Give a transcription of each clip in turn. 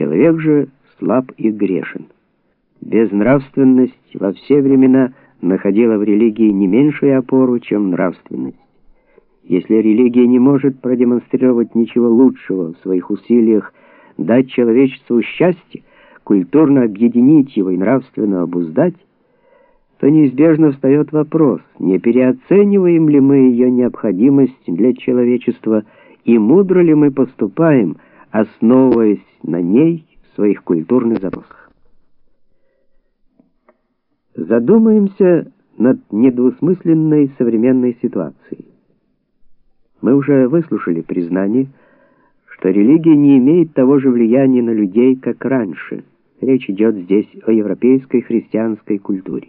Человек же слаб и грешен. Безнравственность во все времена находила в религии не меньшую опору, чем нравственность. Если религия не может продемонстрировать ничего лучшего в своих усилиях дать человечеству счастье, культурно объединить его и нравственно обуздать, то неизбежно встает вопрос, не переоцениваем ли мы ее необходимость для человечества и мудро ли мы поступаем, основываясь на ней в своих культурных запросах. Задумаемся над недвусмысленной современной ситуацией. Мы уже выслушали признание, что религия не имеет того же влияния на людей, как раньше. Речь идет здесь о европейской христианской культуре.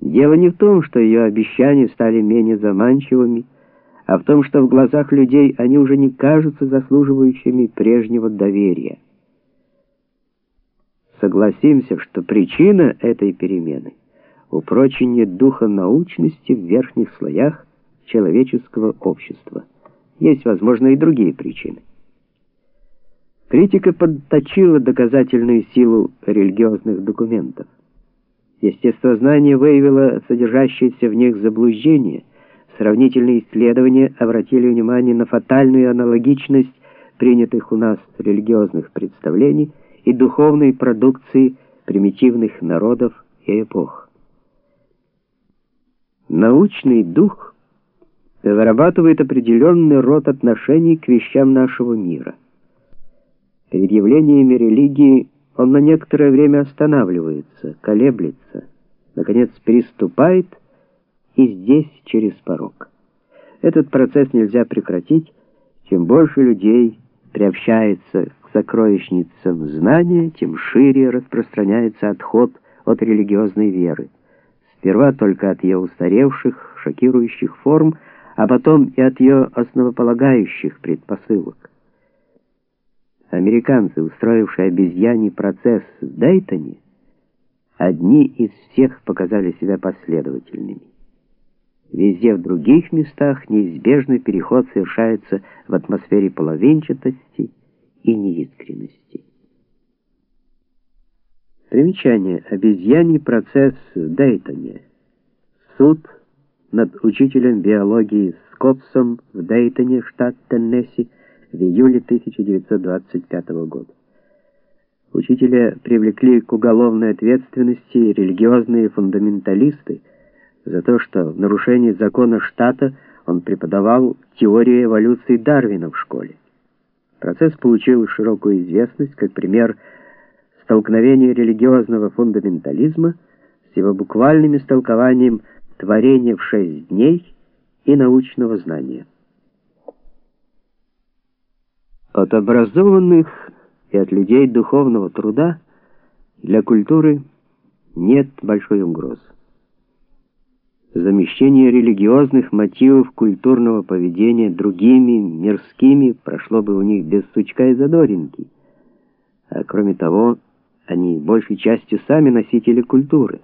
Дело не в том, что ее обещания стали менее заманчивыми, а в том, что в глазах людей они уже не кажутся заслуживающими прежнего доверия. Согласимся, что причина этой перемены — упрочение духа научности в верхних слоях человеческого общества. Есть, возможно, и другие причины. Критика подточила доказательную силу религиозных документов. Естествознание выявило содержащееся в них заблуждение. Сравнительные исследования обратили внимание на фатальную аналогичность принятых у нас религиозных представлений и духовной продукции примитивных народов и эпох. Научный дух вырабатывает определенный род отношений к вещам нашего мира. Перед явлениями религии он на некоторое время останавливается, колеблется, наконец приступает и здесь через порог. Этот процесс нельзя прекратить, чем больше людей приобщается к сокровищницам знания, тем шире распространяется отход от религиозной веры. Сперва только от ее устаревших, шокирующих форм, а потом и от ее основополагающих предпосылок. Американцы, устроившие обезьяний процесс в Дейтоне, одни из всех показали себя последовательными. Везде в других местах неизбежный переход совершается в атмосфере половинчатости и неискренности. Примечание. Обезьяний процесс в Дейтоне. Суд над учителем биологии Скопсом в Дейтоне, штат Теннесси, в июле 1925 года. Учителя привлекли к уголовной ответственности религиозные фундаменталисты за то, что в нарушении закона штата он преподавал теорию эволюции Дарвина в школе. Процесс получил широкую известность как пример столкновения религиозного фундаментализма с его буквальным истолкованием творения в шесть дней и научного знания. От образованных и от людей духовного труда для культуры нет большой угрозы. Замещение религиозных мотивов культурного поведения другими, мирскими, прошло бы у них без сучка и задоринки. А кроме того, они большей частью сами носители культуры.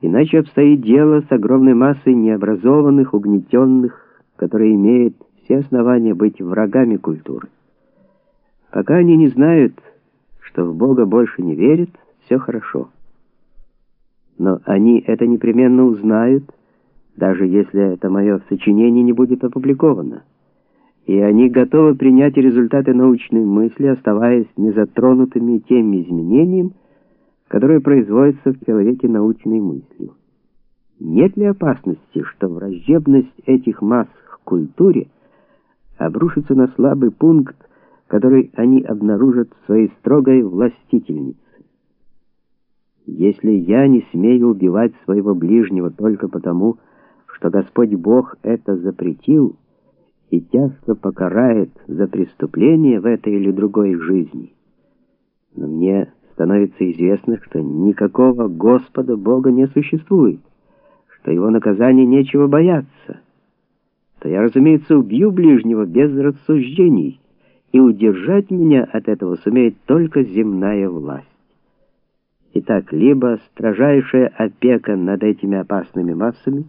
Иначе обстоит дело с огромной массой необразованных, угнетенных, которые имеют все основания быть врагами культуры. Пока они не знают, что в Бога больше не верят, все хорошо. Но они это непременно узнают, даже если это мое сочинение не будет опубликовано. И они готовы принять результаты научной мысли, оставаясь незатронутыми тем изменением, которое производится в человеке научной мыслью. Нет ли опасности, что враждебность этих масс к культуре – обрушится на слабый пункт, который они обнаружат в своей строгой властительнице. Если я не смею убивать своего ближнего только потому, что Господь Бог это запретил и тяжко покарает за преступление в этой или другой жизни, но мне становится известно, что никакого Господа Бога не существует, что его наказание нечего бояться то я, разумеется, убью ближнего без рассуждений, и удержать меня от этого сумеет только земная власть. Итак, либо строжайшая опека над этими опасными массами,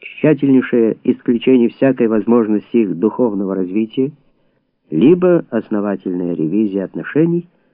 тщательнейшее исключение всякой возможности их духовного развития, либо основательная ревизия отношений –